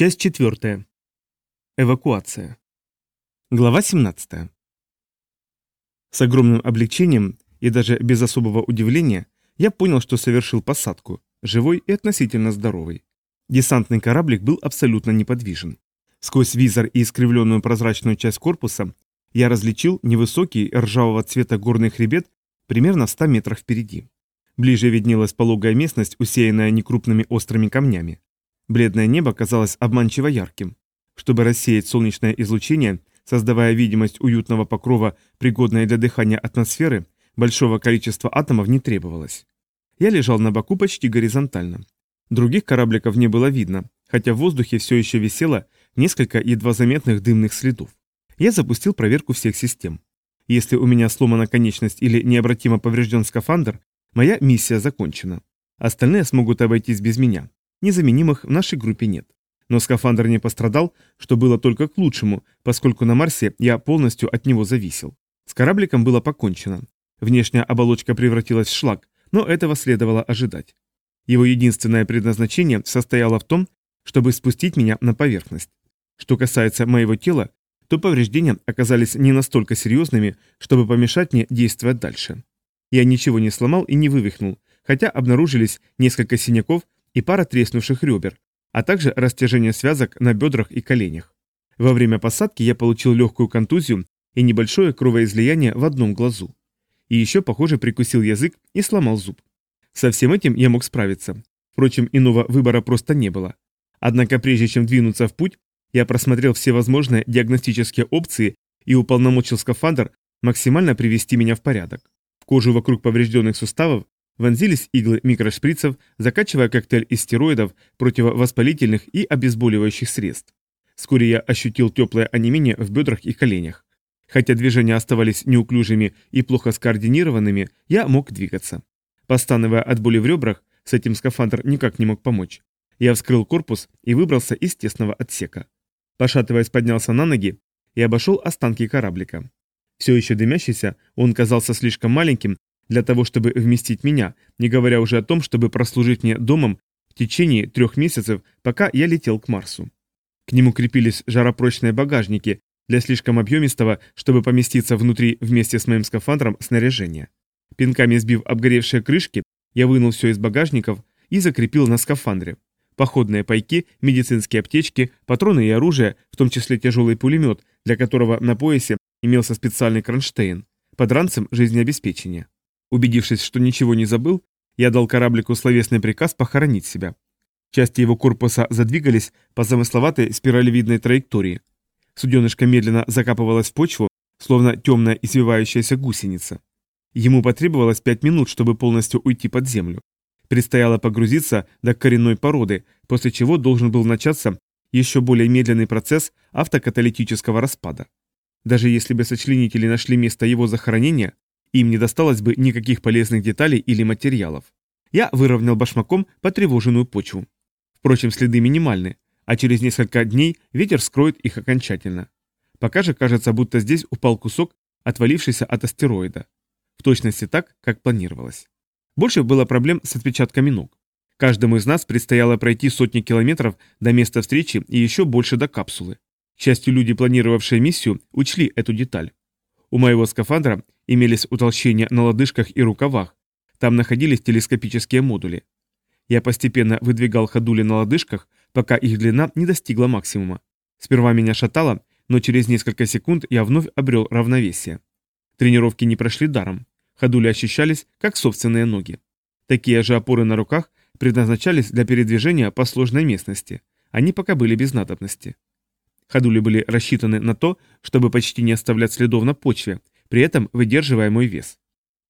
Часть 4. Эвакуация. Глава 17. С огромным облегчением и даже без особого удивления я понял, что совершил посадку, живой и относительно здоровый. Десантный кораблик был абсолютно неподвижен. Сквозь визор и искривленную прозрачную часть корпуса я различил невысокий ржавого цвета горный хребет примерно в 100 метрах впереди. Ближе виднелась пологая местность, усеянная некрупными острыми камнями. Бледное небо казалось обманчиво ярким. Чтобы рассеять солнечное излучение, создавая видимость уютного покрова, пригодной для дыхания атмосферы, большого количества атомов не требовалось. Я лежал на боку почти горизонтально. Других корабликов не было видно, хотя в воздухе все еще висело несколько едва заметных дымных следов. Я запустил проверку всех систем. Если у меня сломана конечность или необратимо поврежден скафандр, моя миссия закончена. Остальные смогут обойтись без меня. Незаменимых в нашей группе нет. Но скафандр не пострадал, что было только к лучшему, поскольку на Марсе я полностью от него зависел. С корабликом было покончено. Внешняя оболочка превратилась в шлак, но этого следовало ожидать. Его единственное предназначение состояло в том, чтобы спустить меня на поверхность. Что касается моего тела, то повреждения оказались не настолько серьезными, чтобы помешать мне действовать дальше. Я ничего не сломал и не вывихнул, хотя обнаружились несколько синяков и пара треснувших ребер, а также растяжение связок на бедрах и коленях. Во время посадки я получил легкую контузию и небольшое кровоизлияние в одном глазу. И еще, похоже, прикусил язык и сломал зуб. Со всем этим я мог справиться. Впрочем, иного выбора просто не было. Однако прежде чем двинуться в путь, я просмотрел все возможные диагностические опции и уполномочил скафандр максимально привести меня в порядок. Кожу вокруг поврежденных суставов Вонзились иглы микрошприцев, закачивая коктейль из стероидов, противовоспалительных и обезболивающих средств. Вскоре я ощутил теплое онемение в бедрах и коленях. Хотя движения оставались неуклюжими и плохо скоординированными, я мог двигаться. Постановая от боли в ребрах, с этим скафандр никак не мог помочь. Я вскрыл корпус и выбрался из тесного отсека. Пошатываясь, поднялся на ноги и обошел останки кораблика. Все еще дымящийся, он казался слишком маленьким, для того, чтобы вместить меня, не говоря уже о том, чтобы прослужить мне домом в течение трех месяцев, пока я летел к Марсу. К нему крепились жаропрочные багажники для слишком объемистого, чтобы поместиться внутри вместе с моим скафандром снаряжения. Пинками сбив обгоревшие крышки, я вынул все из багажников и закрепил на скафандре. Походные пайки, медицинские аптечки, патроны и оружие, в том числе тяжелый пулемет, для которого на поясе имелся специальный кронштейн, под ранцем жизнеобеспечения. Убедившись, что ничего не забыл, я дал кораблику словесный приказ похоронить себя. Части его корпуса задвигались по замысловатой спиралевидной траектории. Суденышко медленно закапывалось в почву, словно темная извивающаяся гусеница. Ему потребовалось пять минут, чтобы полностью уйти под землю. Предстояло погрузиться до коренной породы, после чего должен был начаться еще более медленный процесс автокаталитического распада. Даже если бы сочленители нашли место его захоронения, им не досталось бы никаких полезных деталей или материалов. Я выровнял башмаком потревоженную почву. Впрочем, следы минимальны, а через несколько дней ветер скроет их окончательно. Пока же кажется, будто здесь упал кусок, отвалившийся от астероида. В точности так, как планировалось. Больше было проблем с отпечатками ног. Каждому из нас предстояло пройти сотни километров до места встречи и еще больше до капсулы. К счастью, люди, планировавшие миссию, учли эту деталь. У моего скафандра имелись утолщения на лодыжках и рукавах. Там находились телескопические модули. Я постепенно выдвигал ходули на лодыжках, пока их длина не достигла максимума. Сперва меня шатало, но через несколько секунд я вновь обрел равновесие. Тренировки не прошли даром. Ходули ощущались, как собственные ноги. Такие же опоры на руках предназначались для передвижения по сложной местности. Они пока были без надобности. Ходули были рассчитаны на то, чтобы почти не оставлять следов на почве, при этом выдерживая мой вес.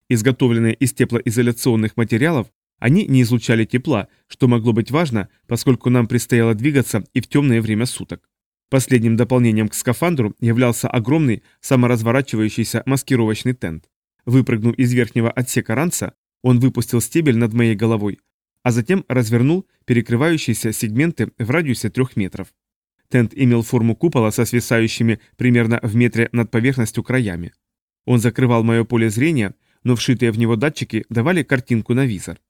Изготовленные из теплоизоляционных материалов, они не излучали тепла, что могло быть важно, поскольку нам предстояло двигаться и в темное время суток. Последним дополнением к скафандру являлся огромный саморазворачивающийся маскировочный тент. Выпрыгнув из верхнего отсека ранца, он выпустил стебель над моей головой, а затем развернул перекрывающиеся сегменты в радиусе трех метров. Тент имел форму купола со свисающими примерно в метре над поверхностью краями. Он закрывал мое поле зрения, но вшитые в него датчики давали картинку на визор.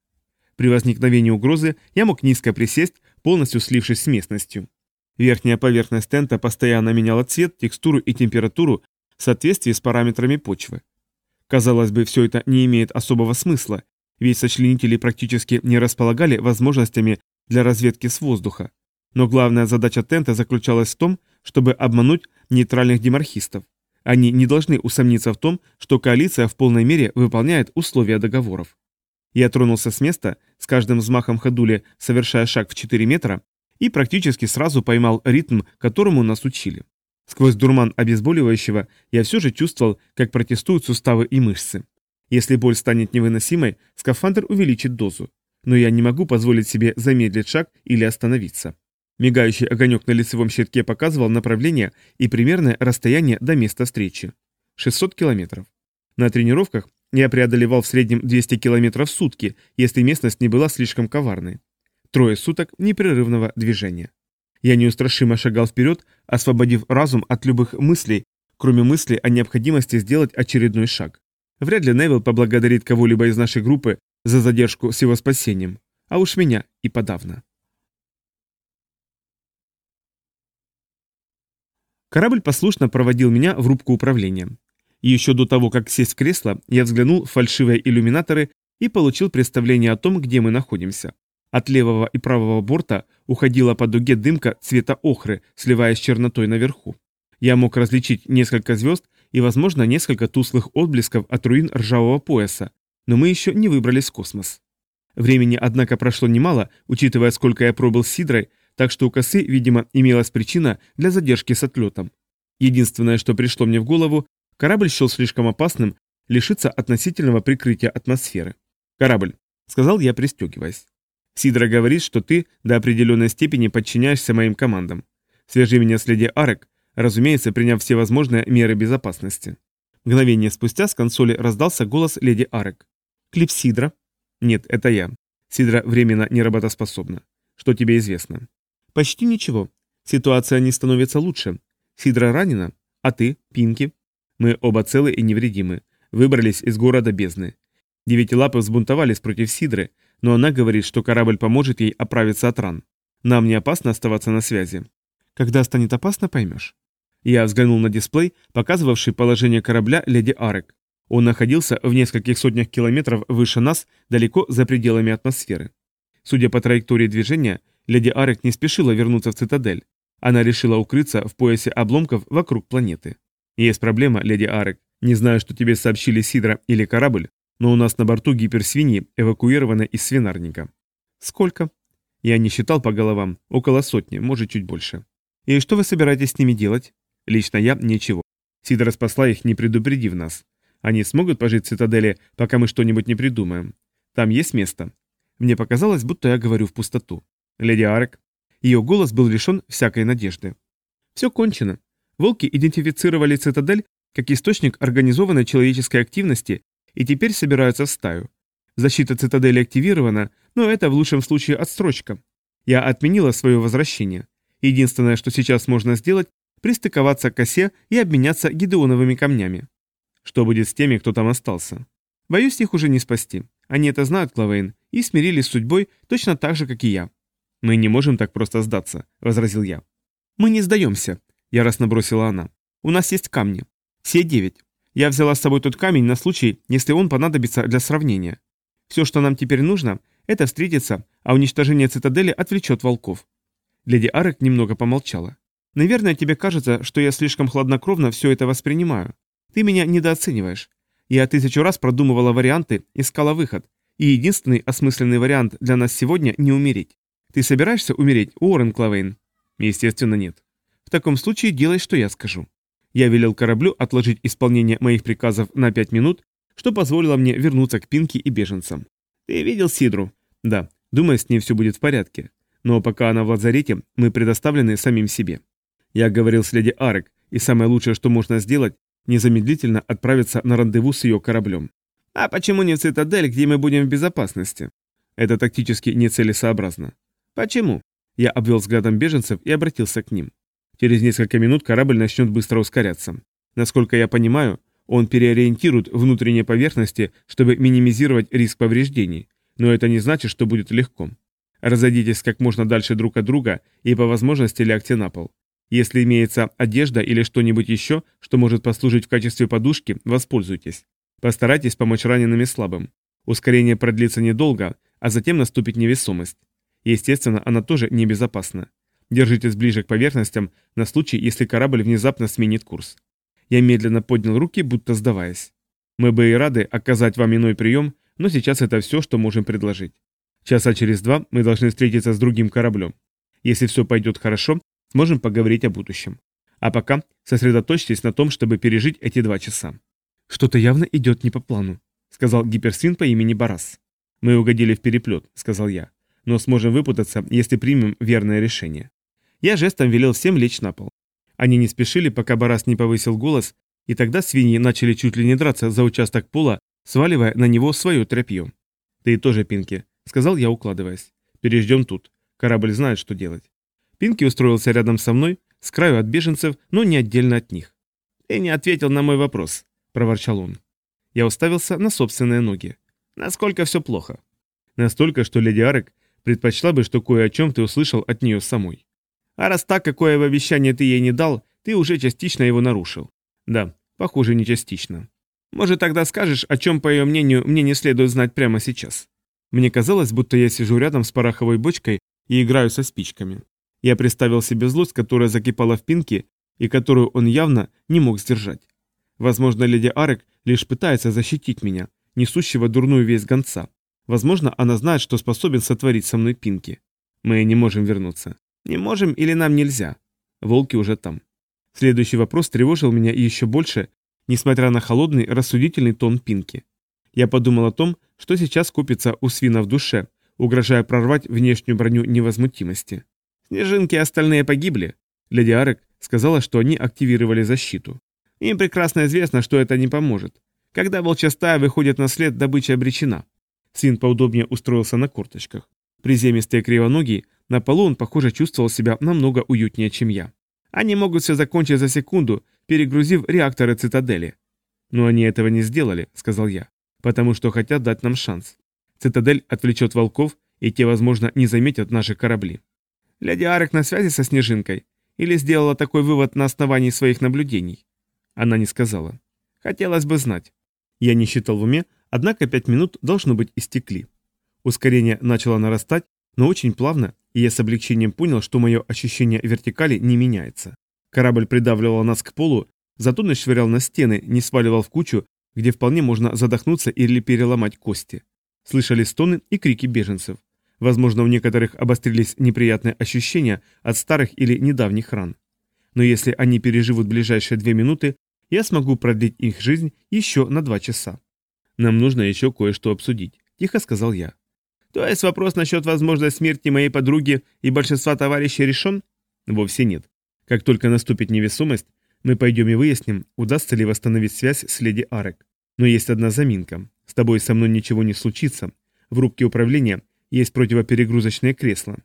При возникновении угрозы я мог низко присесть, полностью слившись с местностью. Верхняя поверхность тента постоянно меняла цвет, текстуру и температуру в соответствии с параметрами почвы. Казалось бы, все это не имеет особого смысла, ведь сочленители практически не располагали возможностями для разведки с воздуха. Но главная задача тента заключалась в том, чтобы обмануть нейтральных демархистов. Они не должны усомниться в том, что коалиция в полной мере выполняет условия договоров. Я тронулся с места, с каждым взмахом ходули совершая шаг в 4 метра, и практически сразу поймал ритм, которому нас учили. Сквозь дурман обезболивающего я все же чувствовал, как протестуют суставы и мышцы. Если боль станет невыносимой, скафандр увеличит дозу. Но я не могу позволить себе замедлить шаг или остановиться. Мигающий огонек на лицевом щитке показывал направление и примерное расстояние до места встречи. 600 километров. На тренировках я преодолевал в среднем 200 километров в сутки, если местность не была слишком коварной. Трое суток непрерывного движения. Я неустрашимо шагал вперед, освободив разум от любых мыслей, кроме мысли о необходимости сделать очередной шаг. Вряд ли Невил поблагодарит кого-либо из нашей группы за задержку с его спасением, а уж меня и подавно. Корабль послушно проводил меня в рубку управления. И еще до того, как сесть в кресло, я взглянул в фальшивые иллюминаторы и получил представление о том, где мы находимся. От левого и правого борта уходила по дуге дымка цвета охры, сливаясь с чернотой наверху. Я мог различить несколько звезд и, возможно, несколько тусклых отблесков от руин ржавого пояса, но мы еще не выбрались в космос. Времени, однако, прошло немало, учитывая, сколько я пробыл с Сидрой, так что у косы, видимо, имелась причина для задержки с отлетом. Единственное, что пришло мне в голову, корабль счел слишком опасным лишиться относительного прикрытия атмосферы. «Корабль», — сказал я, пристегиваясь. «Сидра говорит, что ты до определенной степени подчиняешься моим командам. Свяжи меня с леди Арек, разумеется, приняв все возможные меры безопасности». Мгновение спустя с консоли раздался голос леди Арек. «Клип Сидра?» «Нет, это я. Сидра временно неработоспособна. Что тебе известно?» Почти ничего. Ситуация не становится лучше. Сидра ранена, а ты, Пинки? Мы оба целы и невредимы. Выбрались из города бездны. Девятилапы взбунтовались против Сидры, но она говорит, что корабль поможет ей оправиться от ран. Нам не опасно оставаться на связи. Когда станет опасно, поймешь. Я взглянул на дисплей, показывавший положение корабля леди Арек. Он находился в нескольких сотнях километров выше нас, далеко за пределами атмосферы. Судя по траектории движения, Леди Арек не спешила вернуться в цитадель. Она решила укрыться в поясе обломков вокруг планеты. Есть проблема, леди Арек. Не знаю, что тебе сообщили Сидра или корабль, но у нас на борту гиперсвиньи эвакуированы из свинарника. Сколько? Я не считал по головам. Около сотни, может чуть больше. И что вы собираетесь с ними делать? Лично я ничего. Сидра спасла их, не предупредив нас. Они смогут пожить в цитадели, пока мы что-нибудь не придумаем. Там есть место. Мне показалось, будто я говорю в пустоту. Леди Арек. Ее голос был лишен всякой надежды. Все кончено. Волки идентифицировали цитадель как источник организованной человеческой активности и теперь собираются в стаю. Защита цитадели активирована, но это в лучшем случае отсрочка. Я отменила свое возвращение. Единственное, что сейчас можно сделать, пристыковаться к осе и обменяться гидеоновыми камнями. Что будет с теми, кто там остался? Боюсь, их уже не спасти. Они это знают, Клавейн, и смирились с судьбой точно так же, как и я. «Мы не можем так просто сдаться», — возразил я. «Мы не сдаемся», — яростно бросила она. «У нас есть камни. Все девять. Я взяла с собой тот камень на случай, если он понадобится для сравнения. Все, что нам теперь нужно, это встретиться, а уничтожение цитадели отвлечет волков». Леди Арек немного помолчала. «Наверное, тебе кажется, что я слишком хладнокровно все это воспринимаю. Ты меня недооцениваешь. Я тысячу раз продумывала варианты, искала выход. И единственный осмысленный вариант для нас сегодня – не умереть. Ты собираешься умереть, Уоррен Клавейн? Естественно, нет. В таком случае делай, что я скажу. Я велел кораблю отложить исполнение моих приказов на пять минут, что позволило мне вернуться к Пинке и беженцам. Ты видел Сидру? Да. Думаю, с ней все будет в порядке. Но пока она в лазарете, мы предоставлены самим себе. Я говорил с леди Арек, и самое лучшее, что можно сделать, незамедлительно отправиться на рандеву с ее кораблем. А почему не в цитадель, где мы будем в безопасности? Это тактически нецелесообразно. «Почему?» Я обвел взглядом беженцев и обратился к ним. Через несколько минут корабль начнет быстро ускоряться. Насколько я понимаю, он переориентирует внутренние поверхности, чтобы минимизировать риск повреждений, но это не значит, что будет легко. Разойдитесь как можно дальше друг от друга и по возможности лягте на пол. Если имеется одежда или что-нибудь еще, что может послужить в качестве подушки, воспользуйтесь. Постарайтесь помочь раненым и слабым. Ускорение продлится недолго, а затем наступит невесомость. Естественно, она тоже небезопасна. Держитесь ближе к поверхностям на случай, если корабль внезапно сменит курс. Я медленно поднял руки, будто сдаваясь. Мы бы и рады оказать вам иной прием, но сейчас это все, что можем предложить. Часа через два мы должны встретиться с другим кораблем. Если все пойдет хорошо, сможем поговорить о будущем. А пока сосредоточьтесь на том, чтобы пережить эти два часа. Что-то явно идет не по плану, сказал гиперсвин по имени Барас. Мы угодили в переплет, сказал я, но сможем выпутаться, если примем верное решение. Я жестом велел всем лечь на пол. Они не спешили, пока Барас не повысил голос, и тогда свиньи начали чуть ли не драться за участок пола, сваливая на него свое тряпье. «Ты тоже, Пинки», — сказал я, укладываясь. «Переждем тут. Корабль знает, что делать». Пинки устроился рядом со мной, с краю от беженцев, но не отдельно от них. «Ты не ответил на мой вопрос», — проворчал он. Я уставился на собственные ноги. «Насколько все плохо?» «Настолько, что леди Арек предпочла бы, что кое о чем ты услышал от нее самой. А раз так, какое в обещание ты ей не дал, ты уже частично его нарушил». «Да, похоже, не частично». «Может, тогда скажешь, о чем, по ее мнению, мне не следует знать прямо сейчас?» Мне казалось, будто я сижу рядом с пороховой бочкой и играю со спичками. Я представил себе злость, которая закипала в Пинке и которую он явно не мог сдержать. Возможно, леди Арек лишь пытается защитить меня, несущего дурную весть гонца. Возможно, она знает, что способен сотворить со мной Пинки. Мы не можем вернуться. Не можем или нам нельзя? Волки уже там. Следующий вопрос тревожил меня еще больше, несмотря на холодный, рассудительный тон Пинки. Я подумал о том, что сейчас купится у свина в душе, угрожая прорвать внешнюю броню невозмутимости. Снежинки и остальные погибли. Леди Арек сказала, что они активировали защиту. Им прекрасно известно, что это не поможет. Когда волчья стая выходит на след, добыча обречена. Свин поудобнее устроился на корточках. Приземистый и кривоногий, на полу он, похоже, чувствовал себя намного уютнее, чем я. Они могут все закончить за секунду, перегрузив реакторы цитадели. Но они этого не сделали, сказал я, потому что хотят дать нам шанс. Цитадель отвлечет волков, и те, возможно, не заметят наши корабли. Леди Арек на связи со Снежинкой? Или сделала такой вывод на основании своих наблюдений? Она не сказала. Хотелось бы знать. Я не считал в уме, однако пять минут должно быть истекли. Ускорение начало нарастать, но очень плавно, и я с облегчением понял, что мое ощущение вертикали не меняется. Корабль придавливал нас к полу, зато не швырял на стены, не сваливал в кучу, где вполне можно задохнуться или переломать кости. Слышали стоны и крики беженцев. Возможно, у некоторых обострились неприятные ощущения от старых или недавних ран. Но если они переживут ближайшие две минуты, я смогу продлить их жизнь еще на два часа. Нам нужно еще кое-что обсудить, тихо сказал я. То есть вопрос насчет возможной смерти моей подруги и большинства товарищей решен? Вовсе нет. Как только наступит невесомость, мы пойдем и выясним, удастся ли восстановить связь с леди Арек. Но есть одна заминка. С тобой и со мной ничего не случится. В рубке управления есть противоперегрузочное кресло.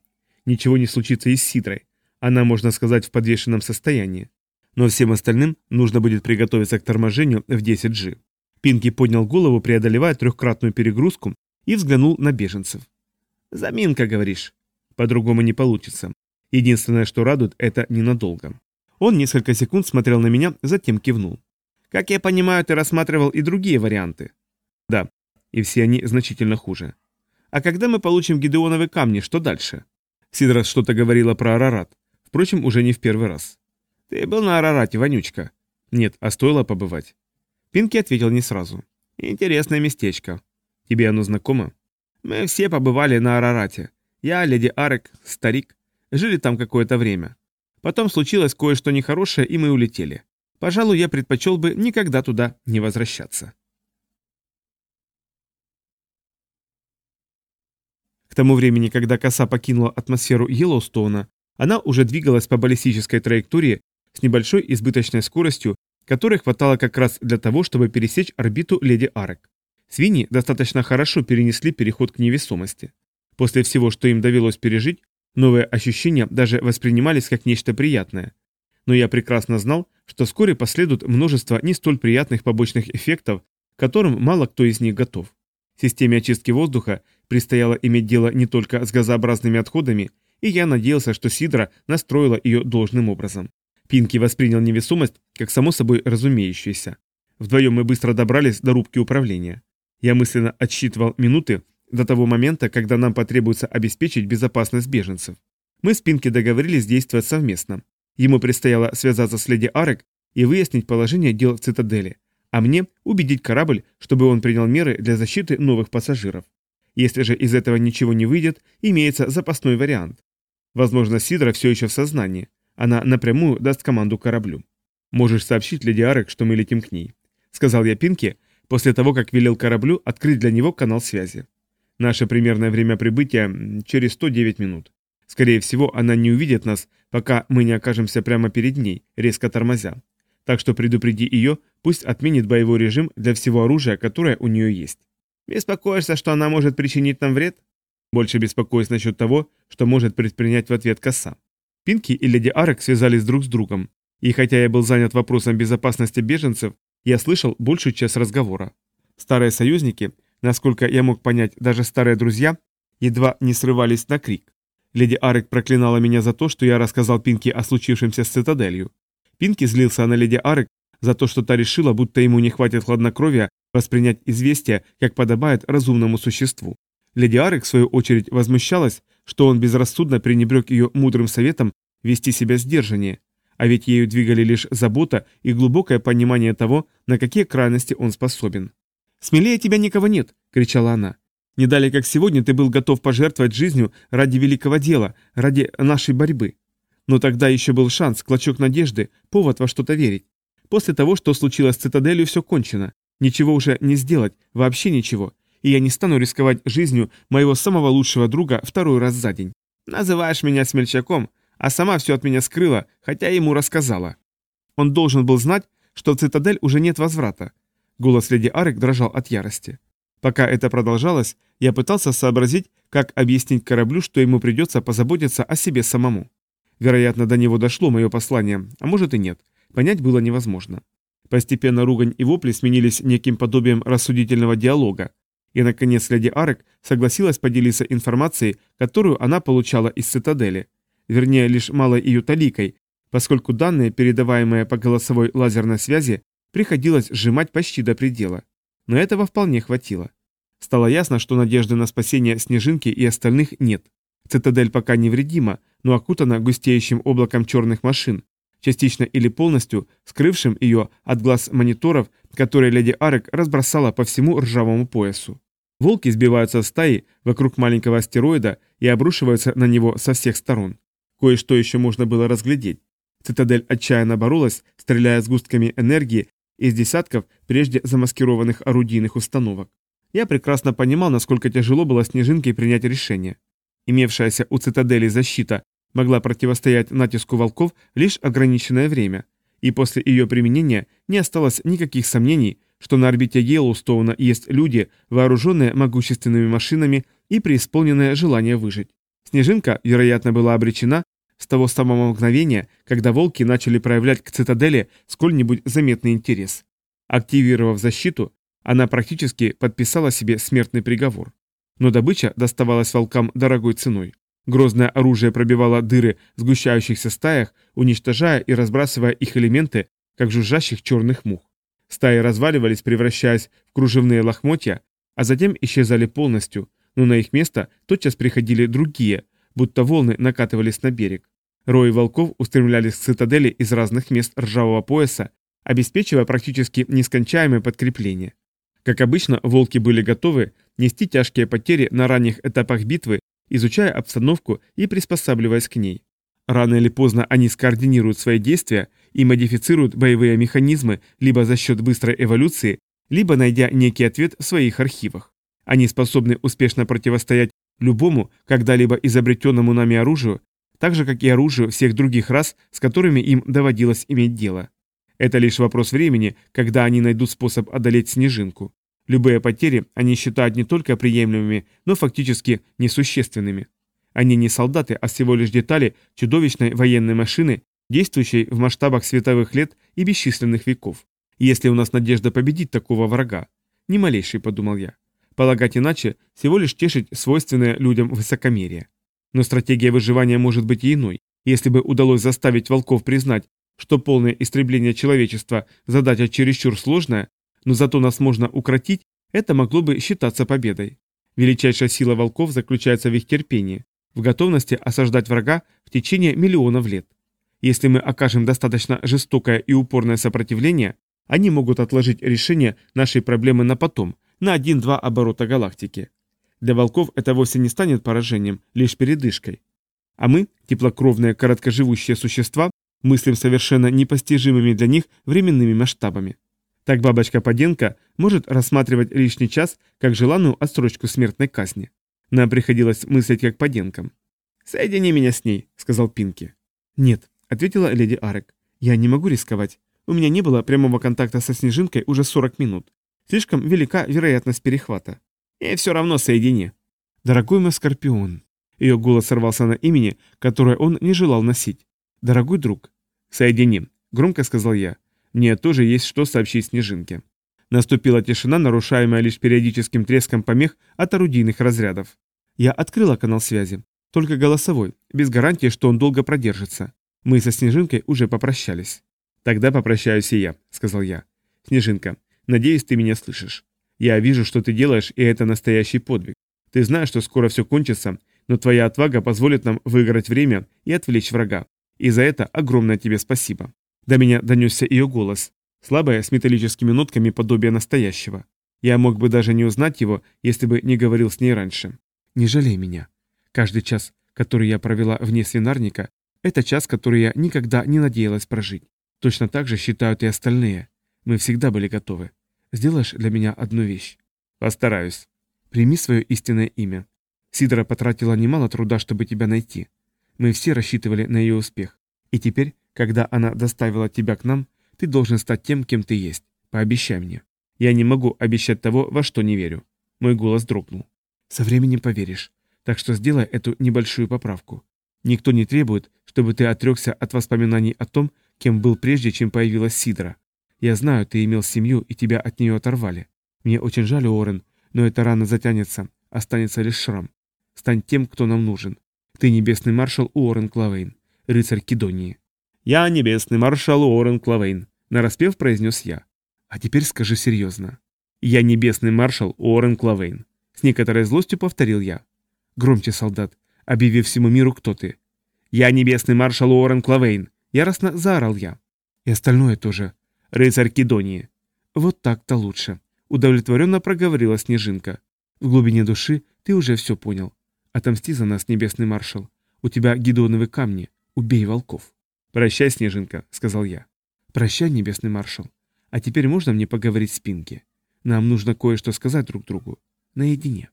Ничего не случится и с Сидрой. Она, можно сказать, в подвешенном состоянии. Но всем остальным нужно будет приготовиться к торможению в 10G. Пинки поднял голову, преодолевая трехкратную перегрузку, и взглянул на беженцев. «Заминка, говоришь?» «По-другому не получится. Единственное, что радует, это ненадолго». Он несколько секунд смотрел на меня, затем кивнул. «Как я понимаю, ты рассматривал и другие варианты?» «Да, и все они значительно хуже. А когда мы получим гидеоновые камни, что дальше? Сидрас что-то говорила про Арарат. Впрочем, уже не в первый раз. Ты был на Арарате, вонючка? Нет, а стоило побывать. Пинки ответил не сразу. Интересное местечко. Тебе оно знакомо? Мы все побывали на Арарате. Я, леди Арек, старик. Жили там какое-то время. Потом случилось кое-что нехорошее, и мы улетели. Пожалуй, я предпочел бы никогда туда не возвращаться. К тому времени, когда коса покинула атмосферу Йеллоустоуна, она уже двигалась по баллистической траектории с небольшой избыточной скоростью, которой хватало как раз для того, чтобы пересечь орбиту Леди Арек. Свиньи достаточно хорошо перенесли переход к невесомости. После всего, что им довелось пережить, новые ощущения даже воспринимались как нечто приятное. Но я прекрасно знал, что вскоре последует множество не столь приятных побочных эффектов, которым мало кто из них готов. Системе очистки воздуха предстояло иметь дело не только с газообразными отходами, и я надеялся, что Сидра настроила ее должным образом. Пинки воспринял невесомость как само собой разумеющееся. Вдвоем мы быстро добрались до рубки управления. Я мысленно отсчитывал минуты до того момента, когда нам потребуется обеспечить безопасность беженцев. Мы с Пинки договорились действовать совместно. Ему предстояло связаться с леди Арек и выяснить положение дел в цитадели, а мне убедить корабль, чтобы он принял меры для защиты новых пассажиров. Если же из этого ничего не выйдет, имеется запасной вариант. Возможно, Сидра все еще в сознании. Она напрямую даст команду кораблю. «Можешь сообщить леди Арек, что мы летим к ней», — сказал я Пинке после того, как велел кораблю открыть для него канал связи. Наше примерное время прибытия через 109 минут. Скорее всего, она не увидит нас, пока мы не окажемся прямо перед ней, резко тормозя. Так что предупреди ее, пусть отменит боевой режим для всего оружия, которое у нее есть. Беспокоишься, что она может причинить нам вред? Больше беспокоюсь насчет того, что может предпринять в ответ коса. Пинки и леди Арек связались друг с другом, и хотя я был занят вопросом безопасности беженцев, я слышал большую часть разговора. Старые союзники, насколько я мог понять, даже старые друзья, едва не срывались на крик. Леди Арек проклинала меня за то, что я рассказал Пинки о случившемся с цитаделью. Пинки злился на леди Арек за то, что та решила, будто ему не хватит хладнокровия воспринять известие, как подобает разумному существу. Леди Арек, в свою очередь, возмущалась, что он безрассудно пренебрег ее мудрым советом вести себя сдержаннее, а ведь ею двигали лишь забота и глубокое понимание того, на какие крайности он способен. «Смелее тебя никого нет!» – кричала она. «Не далее, как сегодня, ты был готов пожертвовать жизнью ради великого дела, ради нашей борьбы. Но тогда еще был шанс, клочок надежды, повод во что-то верить. После того, что случилось с цитаделью, все кончено. Ничего уже не сделать, вообще ничего. И я не стану рисковать жизнью моего самого лучшего друга второй раз за день. Называешь меня смельчаком, а сама все от меня скрыла, хотя ему рассказала. Он должен был знать, что в цитадель уже нет возврата. Голос леди Арек дрожал от ярости. Пока это продолжалось, я пытался сообразить, как объяснить кораблю, что ему придется позаботиться о себе самому. Вероятно, до него дошло мое послание, а может и нет. Понять было невозможно. Постепенно ругань и вопли сменились неким подобием рассудительного диалога. И, наконец, леди Арек согласилась поделиться информацией, которую она получала из цитадели. Вернее, лишь малой ее таликой, поскольку данные, передаваемые по голосовой лазерной связи, приходилось сжимать почти до предела. Но этого вполне хватило. Стало ясно, что надежды на спасение Снежинки и остальных нет. Цитадель пока невредима, но окутана густеющим облаком черных машин, частично или полностью скрывшим ее от глаз мониторов, которые леди Арек разбросала по всему ржавому поясу. Волки сбиваются в стаи вокруг маленького астероида и обрушиваются на него со всех сторон. Кое-что еще можно было разглядеть. Цитадель отчаянно боролась, стреляя с густками энергии из десятков прежде замаскированных орудийных установок. Я прекрасно понимал, насколько тяжело было Снежинке принять решение. Имевшаяся у цитадели защита могла противостоять натиску волков лишь ограниченное время, и после ее применения не осталось никаких сомнений, что на орбите Йеллоустоуна есть люди, вооруженные могущественными машинами и преисполненные желание выжить. Снежинка, вероятно, была обречена с того самого мгновения, когда волки начали проявлять к цитадели сколь-нибудь заметный интерес. Активировав защиту, она практически подписала себе смертный приговор. Но добыча доставалась волкам дорогой ценой. Грозное оружие пробивало дыры в сгущающихся стаях, уничтожая и разбрасывая их элементы, как жужжащих черных мух. Стаи разваливались, превращаясь в кружевные лохмотья, а затем исчезали полностью, но на их место тотчас приходили другие, будто волны накатывались на берег. Рои волков устремлялись к цитадели из разных мест ржавого пояса, обеспечивая практически нескончаемое подкрепление. Как обычно, волки были готовы нести тяжкие потери на ранних этапах битвы изучая обстановку и приспосабливаясь к ней. Рано или поздно они скоординируют свои действия и модифицируют боевые механизмы либо за счет быстрой эволюции, либо найдя некий ответ в своих архивах. Они способны успешно противостоять любому когда-либо изобретенному нами оружию, так же, как и оружию всех других рас, с которыми им доводилось иметь дело. Это лишь вопрос времени, когда они найдут способ одолеть снежинку. Любые потери они считают не только приемлемыми, но фактически несущественными. Они не солдаты, а всего лишь детали чудовищной военной машины, действующей в масштабах световых лет и бесчисленных веков. Если у нас надежда победить такого врага? Ни малейший, подумал я. Полагать иначе – всего лишь тешить свойственное людям высокомерие. Но стратегия выживания может быть и иной. Если бы удалось заставить волков признать, что полное истребление человечества – задача чересчур сложная, но зато нас можно укротить, это могло бы считаться победой. Величайшая сила волков заключается в их терпении, в готовности осаждать врага в течение миллионов лет. Если мы окажем достаточно жестокое и упорное сопротивление, они могут отложить решение нашей проблемы на потом, на один-два оборота галактики. Для волков это вовсе не станет поражением, лишь передышкой. А мы, теплокровные, короткоживущие существа, мыслим совершенно непостижимыми для них временными масштабами. Так бабочка Паденко может рассматривать лишний час как желанную отсрочку смертной казни. Нам приходилось мыслить как Паденкам. «Соедини меня с ней», — сказал Пинки. «Нет», — ответила леди Арек. «Я не могу рисковать. У меня не было прямого контакта со Снежинкой уже 40 минут. Слишком велика вероятность перехвата. И все равно соедини». «Дорогой мой Скорпион». Ее голос сорвался на имени, которое он не желал носить. «Дорогой друг». «Соединим», — громко сказал я. «Мне тоже есть что сообщить Снежинке». Наступила тишина, нарушаемая лишь периодическим треском помех от орудийных разрядов. Я открыла канал связи. Только голосовой, без гарантии, что он долго продержится. Мы со Снежинкой уже попрощались. «Тогда попрощаюсь и я», — сказал я. «Снежинка, надеюсь, ты меня слышишь. Я вижу, что ты делаешь, и это настоящий подвиг. Ты знаешь, что скоро все кончится, но твоя отвага позволит нам выиграть время и отвлечь врага. И за это огромное тебе спасибо». До меня донесся ее голос, слабое, с металлическими нотками подобие настоящего. Я мог бы даже не узнать его, если бы не говорил с ней раньше. «Не жалей меня. Каждый час, который я провела вне свинарника, это час, который я никогда не надеялась прожить. Точно так же считают и остальные. Мы всегда были готовы. Сделаешь для меня одну вещь? Постараюсь. Прими свое истинное имя. Сидора потратила немало труда, чтобы тебя найти. Мы все рассчитывали на ее успех. И теперь, когда она доставила тебя к нам, ты должен стать тем, кем ты есть. Пообещай мне. Я не могу обещать того, во что не верю. Мой голос дрогнул. Со временем поверишь. Так что сделай эту небольшую поправку. Никто не требует, чтобы ты отрекся от воспоминаний о том, кем был прежде, чем появилась Сидра. Я знаю, ты имел семью, и тебя от нее оторвали. Мне очень жаль, Уоррен, но эта рана затянется, останется лишь шрам. Стань тем, кто нам нужен. Ты небесный маршал Уоррен Клавейн, рыцарь Кедонии. Я небесный маршал Уоррен Клавейн, нараспев произнес я. А теперь скажи серьезно. Я небесный маршал Уоррен Клавейн. С некоторой злостью повторил я. Громче, солдат, объявив всему миру, кто ты. Я небесный маршал Уоррен Клавейн. Яростно заорал я. И остальное тоже. Рыцарь Кедонии. Вот так-то лучше. Удовлетворенно проговорила Снежинка. В глубине души ты уже все понял. Отомсти за нас, небесный маршал. У тебя гидоновые камни. Убей волков. Прощай, Снежинка, сказал я. Прощай, небесный маршал. А теперь можно мне поговорить с Пинки? Нам нужно кое-что сказать друг другу. Наедине.